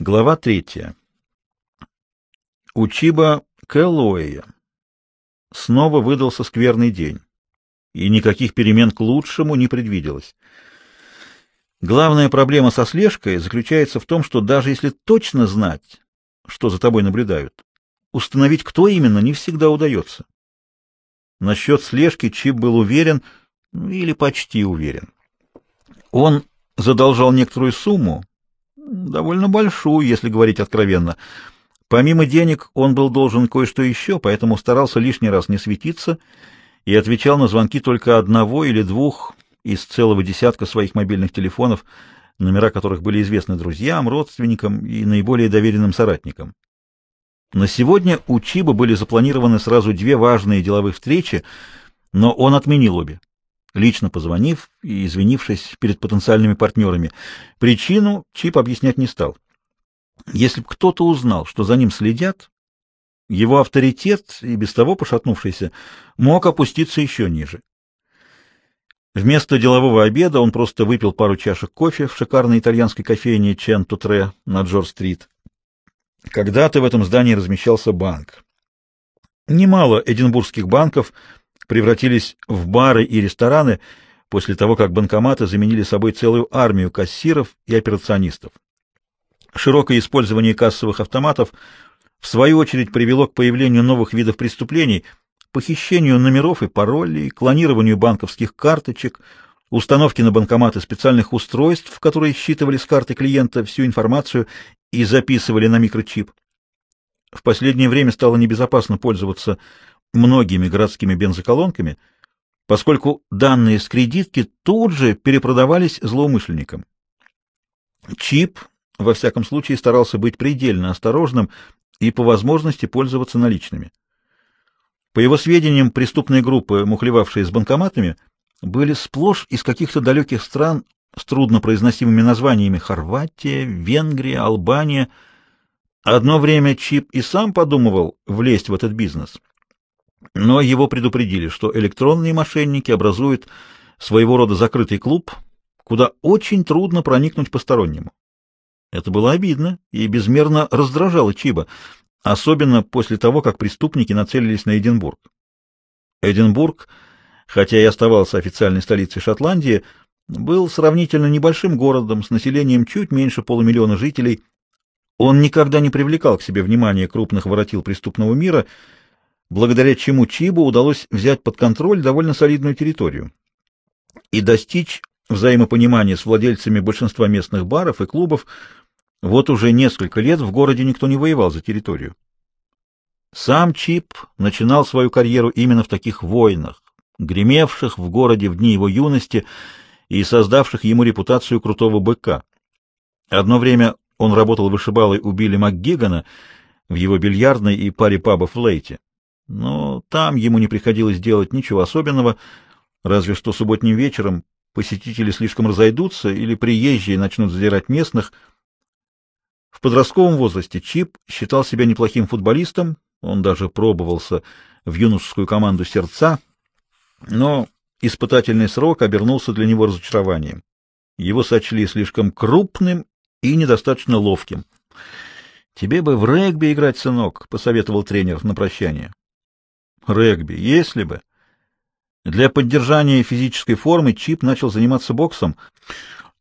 Глава третья. У Чиба Кэллоуэя снова выдался скверный день, и никаких перемен к лучшему не предвиделось. Главная проблема со слежкой заключается в том, что даже если точно знать, что за тобой наблюдают, установить, кто именно, не всегда удается. Насчет слежки Чип был уверен, ну, или почти уверен. Он задолжал некоторую сумму, довольно большую, если говорить откровенно. Помимо денег он был должен кое-что еще, поэтому старался лишний раз не светиться и отвечал на звонки только одного или двух из целого десятка своих мобильных телефонов, номера которых были известны друзьям, родственникам и наиболее доверенным соратникам. На сегодня у Чиба были запланированы сразу две важные деловые встречи, но он отменил обе лично позвонив и извинившись перед потенциальными партнерами. Причину Чип объяснять не стал. Если бы кто-то узнал, что за ним следят, его авторитет, и без того пошатнувшийся, мог опуститься еще ниже. Вместо делового обеда он просто выпил пару чашек кофе в шикарной итальянской кофейне Чен Тутре на Джордж-стрит. Когда-то в этом здании размещался банк. Немало эдинбургских банков — превратились в бары и рестораны после того, как банкоматы заменили собой целую армию кассиров и операционистов. Широкое использование кассовых автоматов в свою очередь привело к появлению новых видов преступлений, похищению номеров и паролей, клонированию банковских карточек, установке на банкоматы специальных устройств, которые считывали с карты клиента всю информацию и записывали на микрочип. В последнее время стало небезопасно пользоваться многими городскими бензоколонками, поскольку данные с кредитки тут же перепродавались злоумышленникам. Чип, во всяком случае, старался быть предельно осторожным и по возможности пользоваться наличными. По его сведениям, преступные группы, мухлевавшие с банкоматами, были сплошь из каких-то далеких стран с труднопроизносимыми названиями Хорватия, Венгрия, Албания. Одно время Чип и сам подумывал влезть в этот бизнес — но его предупредили, что электронные мошенники образуют своего рода закрытый клуб, куда очень трудно проникнуть постороннему. Это было обидно и безмерно раздражало Чиба, особенно после того, как преступники нацелились на Эдинбург. Эдинбург, хотя и оставался официальной столицей Шотландии, был сравнительно небольшим городом с населением чуть меньше полумиллиона жителей. Он никогда не привлекал к себе внимания крупных воротил преступного мира — благодаря чему Чибу удалось взять под контроль довольно солидную территорию и достичь взаимопонимания с владельцами большинства местных баров и клубов. Вот уже несколько лет в городе никто не воевал за территорию. Сам Чип начинал свою карьеру именно в таких войнах, гремевших в городе в дни его юности и создавших ему репутацию крутого быка. Одно время он работал вышибалой у Билли МакГигана в его бильярдной и паре пабов в Лейте но там ему не приходилось делать ничего особенного, разве что субботним вечером посетители слишком разойдутся или приезжие начнут задирать местных. В подростковом возрасте Чип считал себя неплохим футболистом, он даже пробовался в юношескую команду «Сердца», но испытательный срок обернулся для него разочарованием. Его сочли слишком крупным и недостаточно ловким. «Тебе бы в регби играть, сынок», — посоветовал тренер на прощание регби, если бы. Для поддержания физической формы Чип начал заниматься боксом,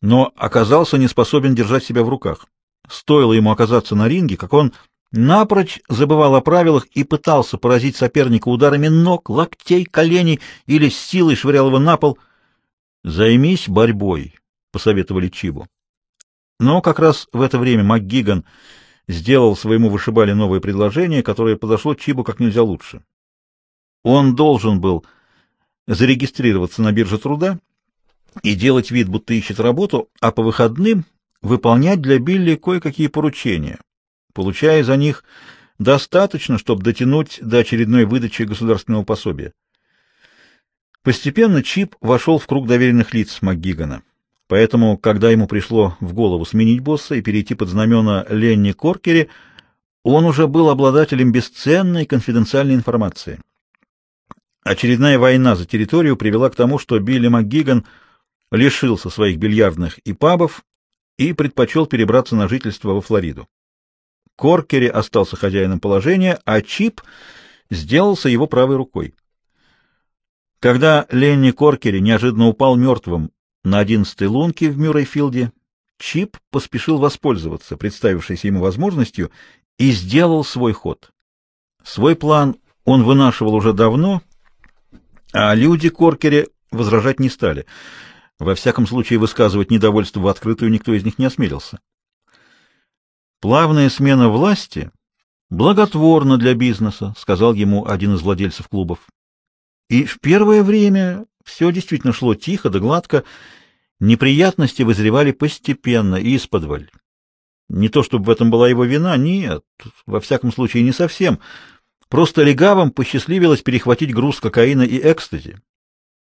но оказался не способен держать себя в руках. Стоило ему оказаться на ринге, как он напрочь забывал о правилах и пытался поразить соперника ударами ног, локтей, коленей или силой швырял его на пол. «Займись борьбой», — посоветовали Чибу. Но как раз в это время МакГиган сделал своему вышибале новое предложение, которое подошло Чибу как нельзя лучше. Он должен был зарегистрироваться на бирже труда и делать вид, будто ищет работу, а по выходным выполнять для Билли кое-какие поручения, получая за них достаточно, чтобы дотянуть до очередной выдачи государственного пособия. Постепенно Чип вошел в круг доверенных лиц МакГигана. Поэтому, когда ему пришло в голову сменить босса и перейти под знамена Ленни Коркери, он уже был обладателем бесценной конфиденциальной информации. Очередная война за территорию привела к тому, что Билли МакГиган лишился своих бильярдных и пабов и предпочел перебраться на жительство во Флориду. Коркери остался хозяином положения, а Чип сделался его правой рукой. Когда Ленни Коркери неожиданно упал мертвым на одиннадцатой лунке в Мюррейфилде, Чип поспешил воспользоваться представившейся ему возможностью и сделал свой ход. Свой план он вынашивал уже давно, а люди Коркере возражать не стали. Во всяком случае, высказывать недовольство в открытую никто из них не осмелился. Плавная смена власти благотворна для бизнеса, сказал ему один из владельцев клубов. И в первое время все действительно шло тихо да гладко, неприятности вызревали постепенно и исподволь. Не то чтобы в этом была его вина, нет, во всяком случае не совсем. Просто легавым посчастливилось перехватить груз кокаина и экстази.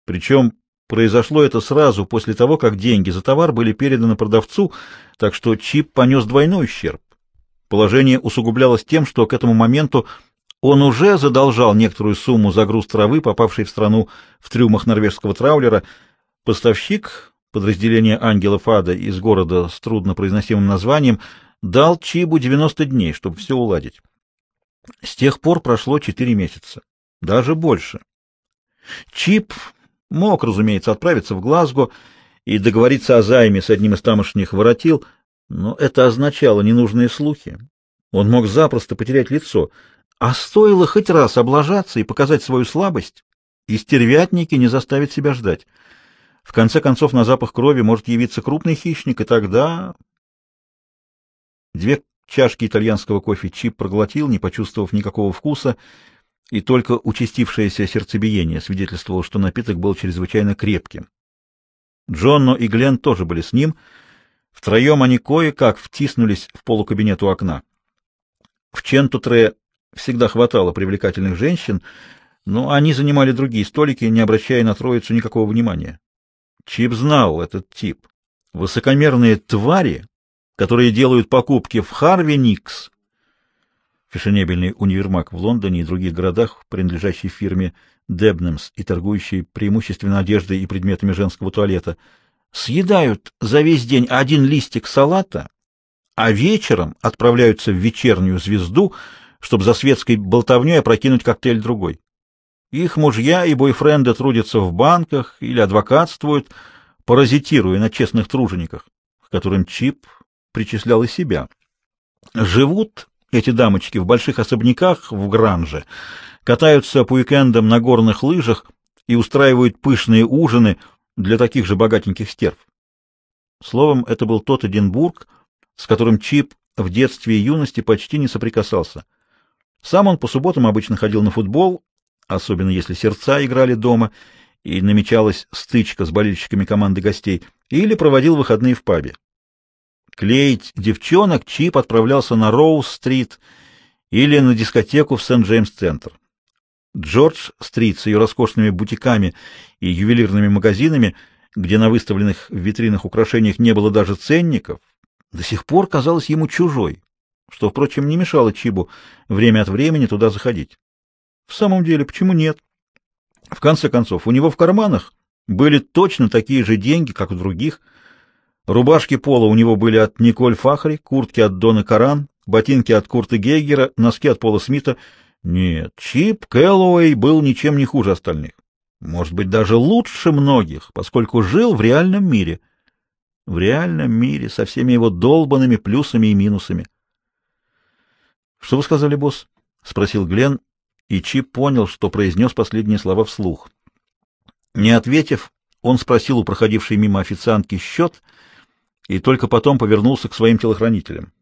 Причем произошло это сразу после того, как деньги за товар были переданы продавцу, так что Чип понес двойной ущерб. Положение усугублялось тем, что к этому моменту он уже задолжал некоторую сумму за груз травы, попавший в страну в трюмах норвежского траулера. Поставщик подразделения ангелов ада из города с труднопроизносимым названием дал Чибу 90 дней, чтобы все уладить. С тех пор прошло четыре месяца, даже больше. Чип мог, разумеется, отправиться в Глазго и договориться о займе с одним из тамошних воротил, но это означало ненужные слухи. Он мог запросто потерять лицо, а стоило хоть раз облажаться и показать свою слабость, и стервятники не заставят себя ждать. В конце концов, на запах крови может явиться крупный хищник, и тогда... Две Чашки итальянского кофе Чип проглотил, не почувствовав никакого вкуса, и только участившееся сердцебиение свидетельствовало, что напиток был чрезвычайно крепким. Джонно и Глен тоже были с ним. Втроем они кое-как втиснулись в полукабинет у окна. В Чентутре всегда хватало привлекательных женщин, но они занимали другие столики, не обращая на троицу никакого внимания. Чип знал этот тип. Высокомерные твари, которые делают покупки в Харви Никс, фешенебельный универмаг в Лондоне и других городах, принадлежащий фирме Дебнемс и торгующий преимущественно одеждой и предметами женского туалета, съедают за весь день один листик салата, а вечером отправляются в вечернюю звезду, чтобы за светской болтовней опрокинуть коктейль другой. Их мужья и бойфренды трудятся в банках или адвокатствуют, паразитируя на честных тружениках, которым Чип причислял и себя. Живут эти дамочки в больших особняках в Гранже, катаются по уикендам на горных лыжах и устраивают пышные ужины для таких же богатеньких стерв. Словом, это был тот Эдинбург, с которым Чип в детстве и юности почти не соприкасался. Сам он по субботам обычно ходил на футбол, особенно если сердца играли дома и намечалась стычка с болельщиками команды гостей, или проводил выходные в пабе. Клеить девчонок Чип отправлялся на Роуз-стрит или на дискотеку в Сент-Джеймс-центр. Джордж-стрит с ее роскошными бутиками и ювелирными магазинами, где на выставленных в витринах украшениях не было даже ценников, до сих пор казалась ему чужой, что, впрочем, не мешало Чибу время от времени туда заходить. В самом деле, почему нет? В конце концов, у него в карманах были точно такие же деньги, как у других – Рубашки пола у него были от Николь Фахри, куртки от Дона Каран, ботинки от Курта Гейгера, носки от Пола Смита. Нет, Чип Кэллоуэй был ничем не хуже остальных. Может быть, даже лучше многих, поскольку жил в реальном мире. В реальном мире, со всеми его долбанными плюсами и минусами. — Что вы сказали, босс? — спросил Глен, и Чип понял, что произнес последние слова вслух. Не ответив, он спросил у проходившей мимо официантки счет — и только потом повернулся к своим телохранителям.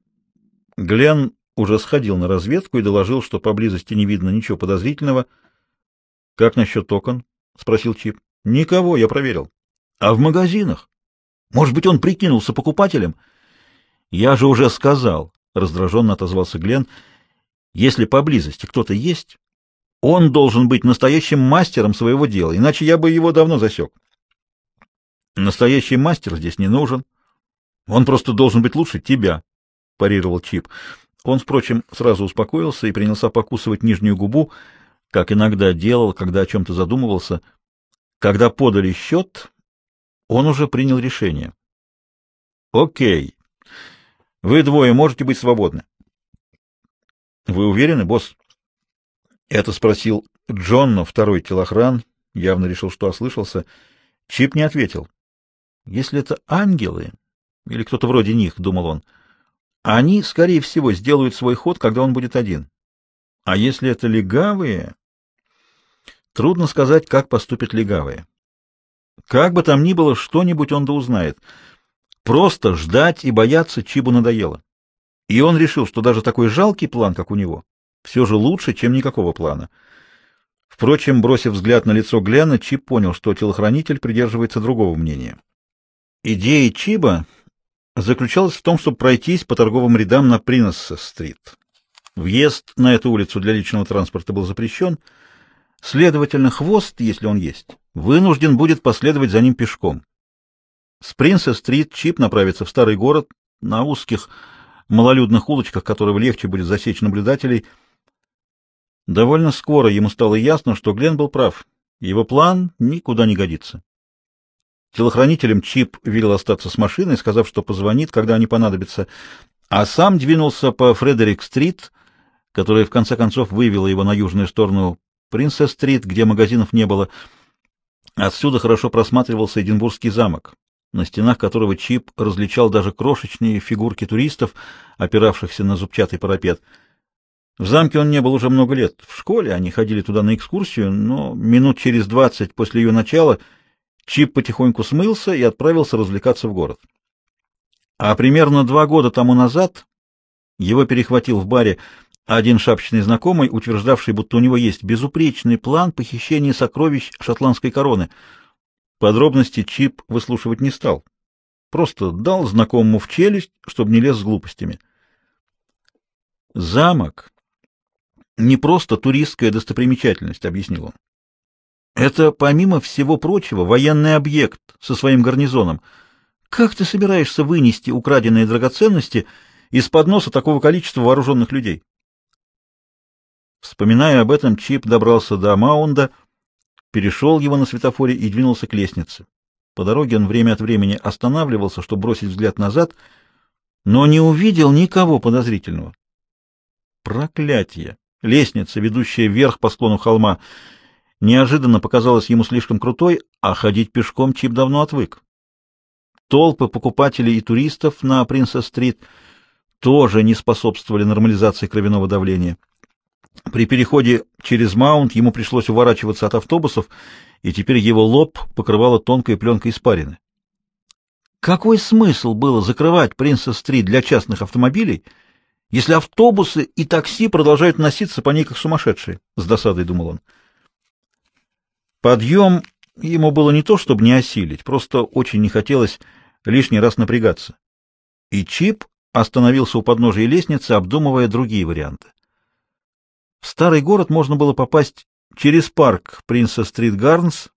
Глен уже сходил на разведку и доложил, что поблизости не видно ничего подозрительного. — Как насчет окон? — спросил Чип. — Никого, я проверил. — А в магазинах? Может быть, он прикинулся покупателем? — Я же уже сказал, — раздраженно отозвался Глен. — Если поблизости кто-то есть, он должен быть настоящим мастером своего дела, иначе я бы его давно засек. — Настоящий мастер здесь не нужен, — он просто должен быть лучше тебя, парировал Чип. Он, впрочем, сразу успокоился и принялся покусывать нижнюю губу, как иногда делал, когда о чем-то задумывался. Когда подали счет, он уже принял решение. Окей, Вы двое можете быть свободны. Вы уверены, босс? Это спросил Джон, но второй телохран явно решил, что ослышался. Чип не ответил. Если это ангелы или кто-то вроде них, думал он, они, скорее всего, сделают свой ход, когда он будет один. А если это легавые, трудно сказать, как поступят легавые. Как бы там ни было, что-нибудь он да узнает. Просто ждать и бояться Чибу надоело. И он решил, что даже такой жалкий план, как у него, все же лучше, чем никакого плана. Впрочем, бросив взгляд на лицо Глена, Чип понял, что телохранитель придерживается другого мнения. Идея Чиба заключалась в том, чтобы пройтись по торговым рядам на Принесса-стрит. Въезд на эту улицу для личного транспорта был запрещен, следовательно, хвост, если он есть, вынужден будет последовать за ним пешком. С Принцесс-стрит Чип направится в старый город на узких малолюдных улочках, которого легче будет засечь наблюдателей. Довольно скоро ему стало ясно, что Глен был прав. Его план никуда не годится. Телохранителем Чип велел остаться с машиной, сказав, что позвонит, когда они понадобятся, а сам двинулся по Фредерик-стрит, которая в конце концов вывела его на южную сторону Принцесс-стрит, где магазинов не было. Отсюда хорошо просматривался Эдинбургский замок на стенах которого Чип различал даже крошечные фигурки туристов, опиравшихся на зубчатый парапет. В замке он не был уже много лет. В школе они ходили туда на экскурсию, но минут через двадцать после ее начала Чип потихоньку смылся и отправился развлекаться в город. А примерно два года тому назад его перехватил в баре один шапочный знакомый, утверждавший, будто у него есть безупречный план похищения сокровищ шотландской короны — Подробности Чип выслушивать не стал. Просто дал знакомому в челюсть, чтобы не лез с глупостями. Замок не просто туристская достопримечательность, объяснил он. Это, помимо всего прочего, военный объект со своим гарнизоном. Как ты собираешься вынести украденные драгоценности из-под носа такого количества вооруженных людей? Вспоминая об этом, Чип добрался до Маунда, перешел его на светофоре и двинулся к лестнице. По дороге он время от времени останавливался, чтобы бросить взгляд назад, но не увидел никого подозрительного. Проклятие! Лестница, ведущая вверх по склону холма, неожиданно показалась ему слишком крутой, а ходить пешком Чип давно отвык. Толпы покупателей и туристов на Принцесс-стрит тоже не способствовали нормализации кровяного давления. При переходе через Маунт ему пришлось уворачиваться от автобусов, и теперь его лоб покрывала тонкая пленка испарины. Какой смысл было закрывать Принцесс-стрит для частных автомобилей, если автобусы и такси продолжают носиться по ней как сумасшедшие? С досадой думал он. Подъем ему было не то, чтобы не осилить, просто очень не хотелось лишний раз напрягаться. И Чип остановился у подножия лестницы, обдумывая другие варианты. В старый город можно было попасть через парк Принца Стрит Гарнс,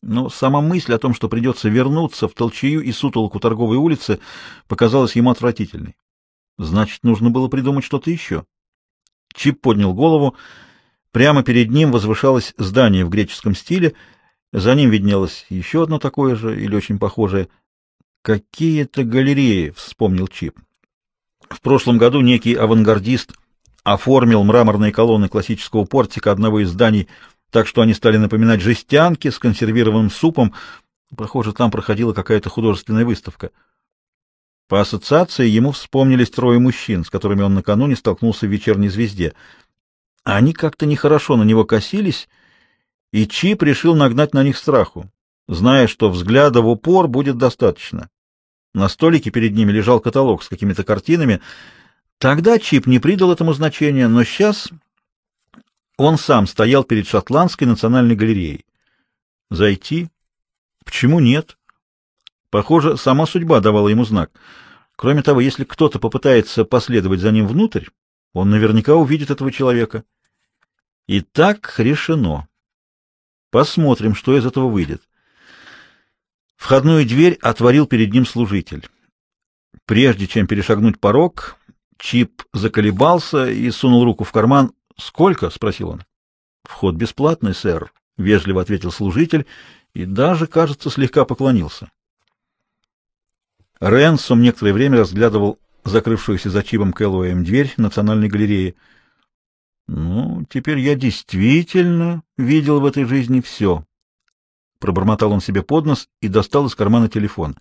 но сама мысль о том, что придется вернуться в толчею и сутолку торговой улицы, показалась ему отвратительной. Значит, нужно было придумать что-то еще. Чип поднял голову. Прямо перед ним возвышалось здание в греческом стиле, за ним виднелось еще одно такое же или очень похожее. «Какие-то галереи», — вспомнил Чип. В прошлом году некий авангардист оформил мраморные колонны классического портика одного из зданий так, что они стали напоминать жестянки с консервированным супом. Похоже, там проходила какая-то художественная выставка. По ассоциации ему вспомнились трое мужчин, с которыми он накануне столкнулся в «Вечерней звезде». Они как-то нехорошо на него косились, и Чип решил нагнать на них страху, зная, что взгляда в упор будет достаточно. На столике перед ними лежал каталог с какими-то картинами — Тогда Чип не придал этому значения, но сейчас он сам стоял перед Шотландской национальной галереей. Зайти? Почему нет? Похоже, сама судьба давала ему знак. Кроме того, если кто-то попытается последовать за ним внутрь, он наверняка увидит этого человека. И так решено. Посмотрим, что из этого выйдет. Входную дверь отворил перед ним служитель. Прежде чем перешагнуть порог, Чип заколебался и сунул руку в карман. «Сколько?» — спросил он. «Вход бесплатный, сэр», — вежливо ответил служитель и даже, кажется, слегка поклонился. Ренсом некоторое время разглядывал закрывшуюся за Чибом Кэллоуэем дверь Национальной галереи. «Ну, теперь я действительно видел в этой жизни все». Пробормотал он себе под нос и достал из кармана телефон.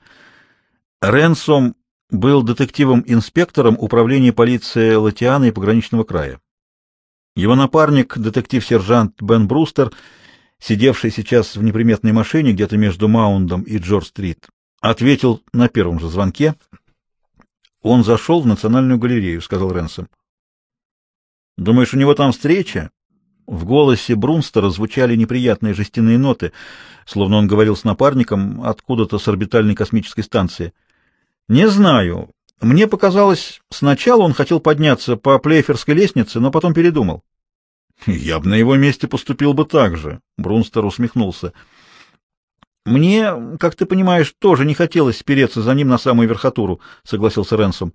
Ренсом был детективом-инспектором управления полиции Латиана и пограничного края. Его напарник, детектив-сержант Бен Брустер, сидевший сейчас в неприметной машине где-то между Маундом и Джордж-стрит, ответил на первом же звонке. «Он зашел в Национальную галерею», — сказал Ренсом. «Думаешь, у него там встреча?» В голосе Брунстера звучали неприятные жестяные ноты, словно он говорил с напарником откуда-то с орбитальной космической станции. «Не знаю. Мне показалось, сначала он хотел подняться по Плейферской лестнице, но потом передумал». «Я бы на его месте поступил бы так же», — Брунстер усмехнулся. Мне, как ты понимаешь, тоже не хотелось спереться за ним на самую верхотуру, согласился Ренсом.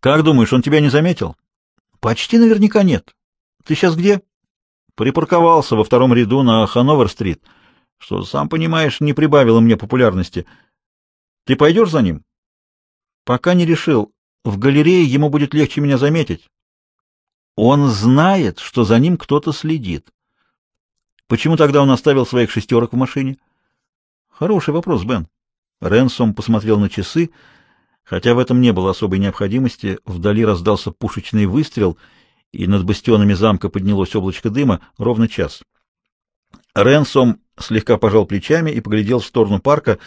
Как думаешь, он тебя не заметил? Почти наверняка нет. Ты сейчас где? Припарковался во втором ряду на Хановер-стрит, что, сам понимаешь, не прибавило мне популярности. Ты пойдешь за ним? Пока не решил. В галерее ему будет легче меня заметить. Он знает, что за ним кто-то следит. Почему тогда он оставил своих шестерок в машине? Хороший вопрос, Бен. Ренсом посмотрел на часы, хотя в этом не было особой необходимости. Вдали раздался пушечный выстрел, и над бастионами замка поднялось облачко дыма ровно час. Ренсом слегка пожал плечами и поглядел в сторону парка.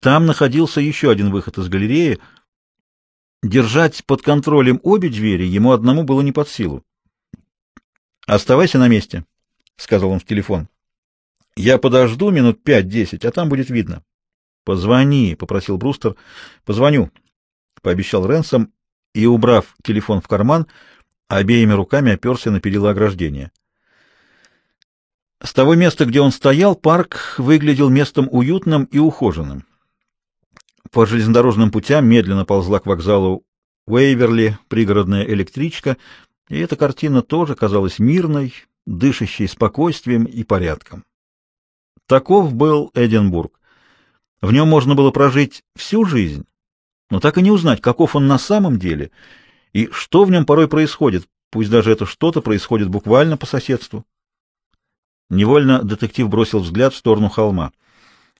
Там находился еще один выход из галереи. Держать под контролем обе двери ему одному было не под силу. «Оставайся на месте», — сказал он в телефон. — Я подожду минут пять-десять, а там будет видно. — Позвони, — попросил Брустер. — Позвоню, — пообещал Ренсом и, убрав телефон в карман, обеими руками оперся на перила ограждения. С того места, где он стоял, парк выглядел местом уютным и ухоженным. По железнодорожным путям медленно ползла к вокзалу Уэйверли пригородная электричка, и эта картина тоже казалась мирной, дышащий спокойствием и порядком. Таков был Эдинбург. В нем можно было прожить всю жизнь, но так и не узнать, каков он на самом деле и что в нем порой происходит, пусть даже это что-то происходит буквально по соседству. Невольно детектив бросил взгляд в сторону холма.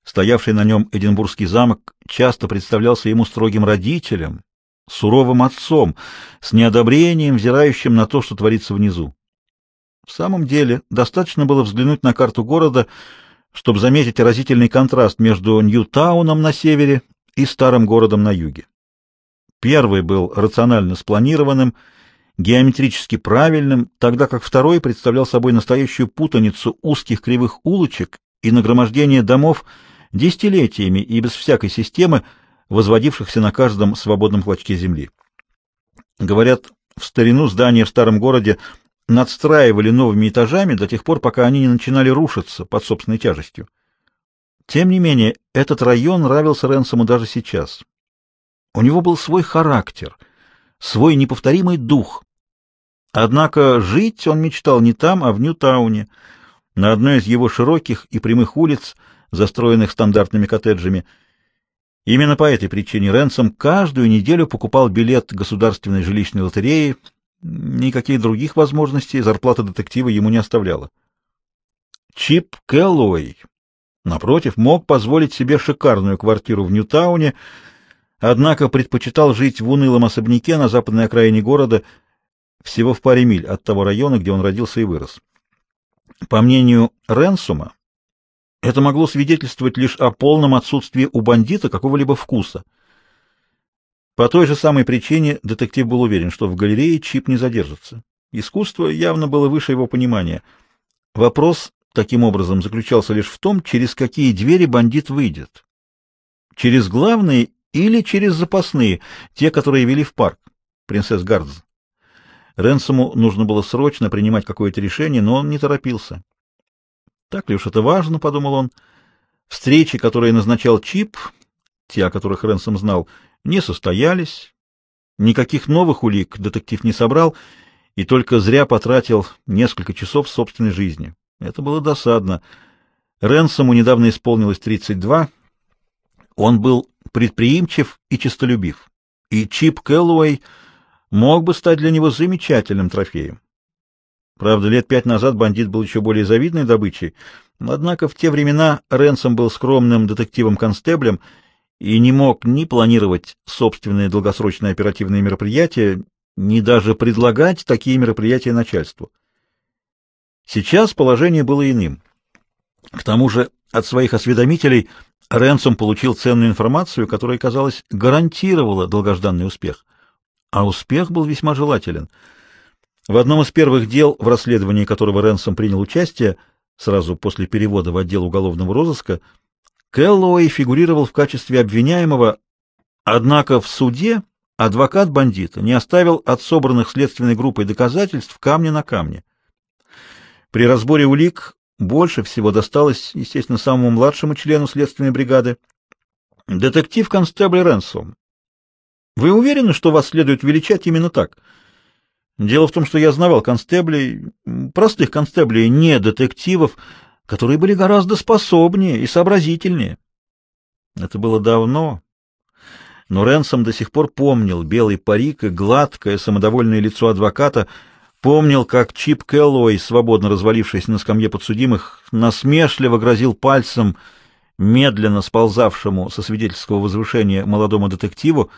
Стоявший на нем Эдинбургский замок часто представлялся ему строгим родителем, суровым отцом, с неодобрением взирающим на то, что творится внизу. В самом деле, достаточно было взглянуть на карту города, чтобы заметить разительный контраст между Ньютауном на севере и старым городом на юге. Первый был рационально спланированным, геометрически правильным, тогда как второй представлял собой настоящую путаницу узких кривых улочек и нагромождение домов десятилетиями и без всякой системы, возводившихся на каждом свободном клочке земли. Говорят, в старину здания в старом городе надстраивали новыми этажами до тех пор, пока они не начинали рушиться под собственной тяжестью. Тем не менее, этот район нравился Ренсому даже сейчас. У него был свой характер, свой неповторимый дух. Однако жить он мечтал не там, а в Ньютауне, на одной из его широких и прямых улиц, застроенных стандартными коттеджами. Именно по этой причине Ренсом каждую неделю покупал билет государственной жилищной лотереи Никаких других возможностей зарплата детектива ему не оставляла. Чип Кэллоуэй, напротив, мог позволить себе шикарную квартиру в Ньютауне, однако предпочитал жить в унылом особняке на западной окраине города, всего в паре миль от того района, где он родился и вырос. По мнению Ренсума, это могло свидетельствовать лишь о полном отсутствии у бандита какого-либо вкуса — по той же самой причине детектив был уверен, что в галерее Чип не задержится. Искусство явно было выше его понимания. Вопрос, таким образом, заключался лишь в том, через какие двери бандит выйдет. Через главные или через запасные, те, которые вели в парк, принцесс Гардз. Ренсому нужно было срочно принимать какое-то решение, но он не торопился. Так ли уж это важно, — подумал он. Встречи, которые назначал Чип, те, о которых Ренсом знал, — не состоялись, никаких новых улик детектив не собрал и только зря потратил несколько часов собственной жизни. Это было досадно. Ренсому недавно исполнилось 32. Он был предприимчив и честолюбив. И Чип Кэллоуэй мог бы стать для него замечательным трофеем. Правда, лет пять назад бандит был еще более завидной добычей, однако в те времена Ренсом был скромным детективом-констеблем и не мог ни планировать собственные долгосрочные оперативные мероприятия, ни даже предлагать такие мероприятия начальству. Сейчас положение было иным. К тому же от своих осведомителей Ренсом получил ценную информацию, которая, казалось, гарантировала долгожданный успех. А успех был весьма желателен. В одном из первых дел, в расследовании которого Ренсом принял участие, сразу после перевода в отдел уголовного розыска, Кэллоуэй фигурировал в качестве обвиняемого, однако в суде адвокат бандита не оставил от собранных следственной группой доказательств камня на камне. При разборе улик больше всего досталось, естественно, самому младшему члену следственной бригады. Детектив-констебль Ренсом. Вы уверены, что вас следует величать именно так? Дело в том, что я знавал констеблей, простых констеблей, не детективов, которые были гораздо способнее и сообразительнее. Это было давно, но Ренсом до сих пор помнил белый парик и гладкое самодовольное лицо адвоката, помнил, как Чип Кэллоуэй, свободно развалившись на скамье подсудимых, насмешливо грозил пальцем медленно сползавшему со свидетельского возвышения молодому детективу.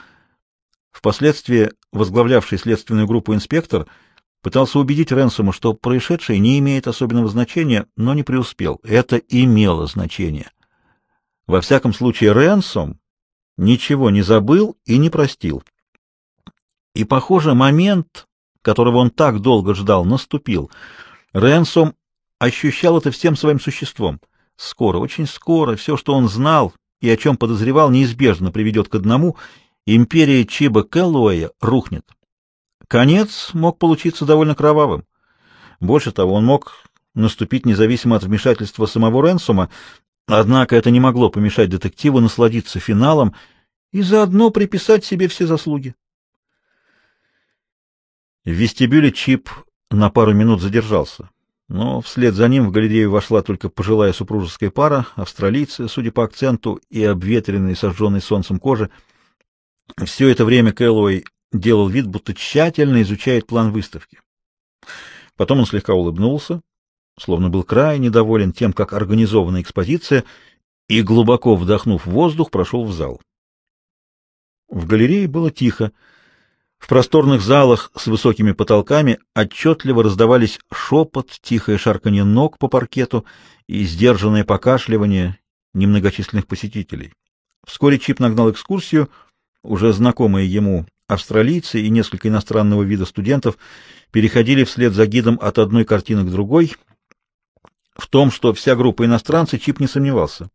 Впоследствии возглавлявший следственную группу инспектор — Пытался убедить Ренсома, что происшедшее не имеет особенного значения, но не преуспел. Это имело значение. Во всяком случае, Ренсом ничего не забыл и не простил. И, похоже, момент, которого он так долго ждал, наступил. Ренсом ощущал это всем своим существом. Скоро, очень скоро, все, что он знал и о чем подозревал, неизбежно приведет к одному — империя Чиба Кэллоуэя рухнет. Конец мог получиться довольно кровавым. Больше того, он мог наступить независимо от вмешательства самого Ренсума, однако это не могло помешать детективу насладиться финалом и заодно приписать себе все заслуги. В вестибюле Чип на пару минут задержался, но вслед за ним в галерею вошла только пожилая супружеская пара, австралийцы, судя по акценту и обветренной, сожженной солнцем кожи. Все это время Кэллоуэй делал вид, будто тщательно изучает план выставки. Потом он слегка улыбнулся, словно был крайне доволен тем, как организована экспозиция, и, глубоко вдохнув воздух, прошел в зал. В галерее было тихо. В просторных залах с высокими потолками отчетливо раздавались шепот, тихое шарканье ног по паркету и сдержанное покашливание немногочисленных посетителей. Вскоре Чип нагнал экскурсию, уже знакомые ему Австралийцы и несколько иностранного вида студентов переходили вслед за гидом от одной картины к другой. В том, что вся группа иностранцев, Чип не сомневался.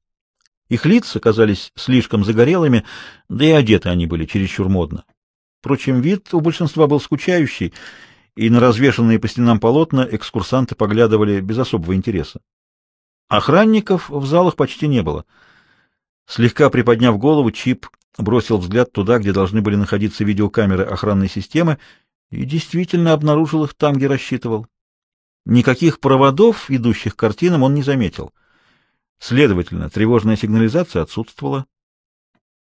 Их лица казались слишком загорелыми, да и одеты они были чересчур модно. Впрочем, вид у большинства был скучающий, и на развешанные по стенам полотна экскурсанты поглядывали без особого интереса. Охранников в залах почти не было. Слегка приподняв голову, Чип бросил взгляд туда, где должны были находиться видеокамеры охранной системы, и действительно обнаружил их там, где рассчитывал. Никаких проводов, идущих к картинам, он не заметил. Следовательно, тревожная сигнализация отсутствовала.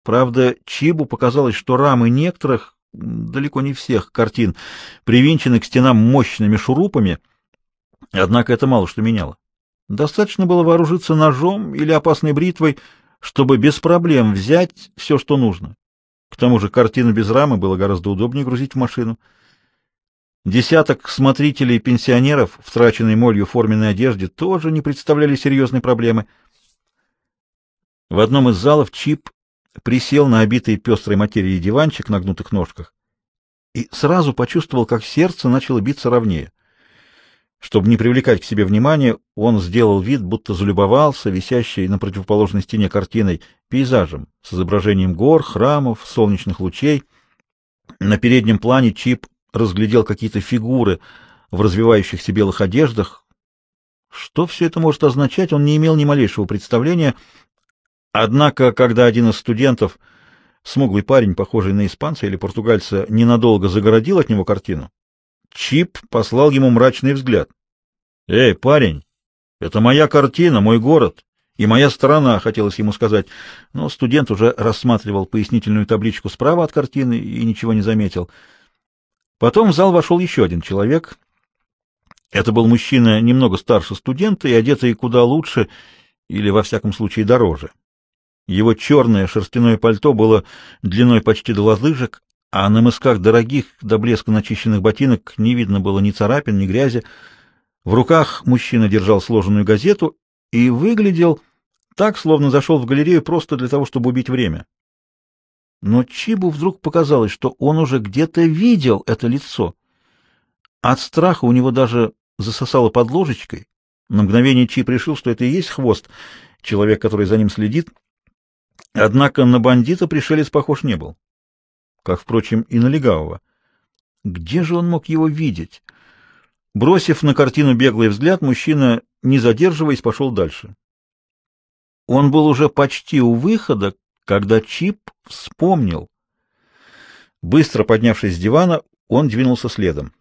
Правда, Чибу показалось, что рамы некоторых, далеко не всех, картин привинчены к стенам мощными шурупами, однако это мало что меняло. Достаточно было вооружиться ножом или опасной бритвой, чтобы без проблем взять все, что нужно. К тому же картину без рамы было гораздо удобнее грузить в машину. Десяток смотрителей и пенсионеров в траченной молью форменной одежде тоже не представляли серьезной проблемы. В одном из залов Чип присел на обитый пестрой материей диванчик на гнутых ножках и сразу почувствовал, как сердце начало биться ровнее. Чтобы не привлекать к себе внимания, он сделал вид, будто залюбовался висящей на противоположной стене картиной пейзажем с изображением гор, храмов, солнечных лучей. На переднем плане Чип разглядел какие-то фигуры в развивающихся белых одеждах. Что все это может означать, он не имел ни малейшего представления. Однако, когда один из студентов, смуглый парень, похожий на испанца или португальца, ненадолго загородил от него картину, Чип послал ему мрачный взгляд. «Эй, парень, это моя картина, мой город, И моя сторона, хотелось ему сказать, но студент уже рассматривал пояснительную табличку справа от картины и ничего не заметил. Потом в зал вошел еще один человек. Это был мужчина немного старше студента и одетый куда лучше, или, во всяком случае, дороже. Его черное шерстяное пальто было длиной почти до лодыжек, а на мысках дорогих до блеска начищенных ботинок не видно было ни царапин, ни грязи. В руках мужчина держал сложенную газету и выглядел так, словно зашел в галерею просто для того, чтобы убить время. Но Чибу вдруг показалось, что он уже где-то видел это лицо. От страха у него даже засосало под ложечкой. На мгновение Чип решил, что это и есть хвост, человек, который за ним следит. Однако на бандита пришелец похож не был. Как, впрочем, и на легавого. Где же он мог его видеть? Бросив на картину беглый взгляд, мужчина, не задерживаясь, пошел дальше. Он был уже почти у выхода, когда Чип вспомнил. Быстро поднявшись с дивана, он двинулся следом.